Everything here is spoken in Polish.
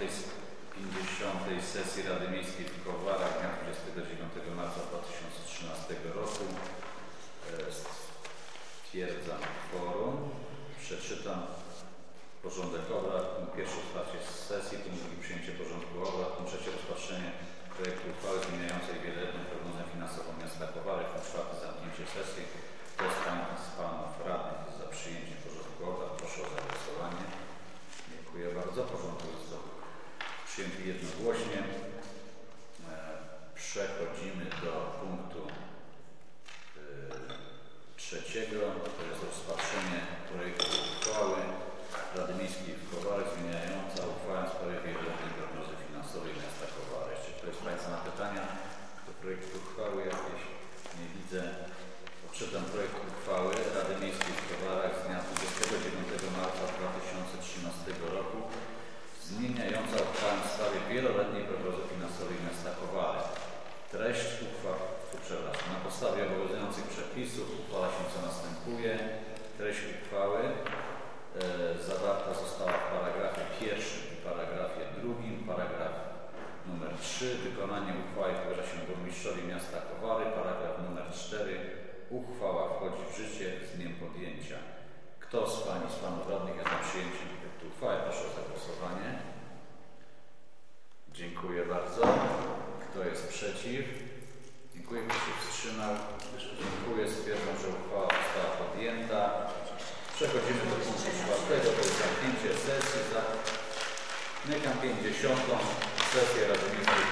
50. sesji Rady Miejskiej w Kowarach dnia 29 marca 2013 roku. E, stwierdzam forum. Przeczytam porządek obrad. Punkt pierwszy otwarcie sesji, punkt drugi przyjęcie porządku obrad, punkt trzecie rozpatrzenie projektu uchwały zmieniającej wieloletnią prognozę finansową miasta Kowary, punkt czwarty zamknięcie sesji. Kto z pań, panów radnych jest za przyjęciem porządku obrad? Proszę o zagłosowanie. Dziękuję bardzo. Porządku przyjęty jednogłośnie. E, Przechodzimy do punktu y, trzeciego. To jest rozpatrzenie projektu uchwały Rady Miejskiej w Kowarach zmieniająca uchwałę w sprawie wieloletniej prognozy finansowej miasta Kowary. Czy ktoś z Państwa ma pytania do projektu uchwały jakieś? Nie widzę. Odczytam projekt uchwały Rady Miejskiej w Kowarach z dnia 29 marca 2013 roku zmieniająca uchwałę w sprawie wieloletniej prognozy finansowej miasta Kowary. Treść uchwały, przepraszam, na podstawie obowiązujących przepisów uchwala się co następuje. Treść uchwały e, zawarta została w paragrafie pierwszym i paragrafie drugim. Paragraf numer 3. Wykonanie uchwały powierza się burmistrzowi miasta Kowary. Paragraf numer 4. Uchwała wchodzi w życie z dniem podjęcia. Kto z Pani z Panów Radnych jest za przyjęciem projektu uchwały? Proszę o zagłosowanie. Dziękuję bardzo. Kto jest przeciw? Dziękuję. Kto się wstrzymał? Dziękuję. Stwierdzam, że uchwała została podjęta. Przechodzimy do punktu czwartego. To jest zamknięcie sesji. Zamykam 50. sesję Rady Miejskiej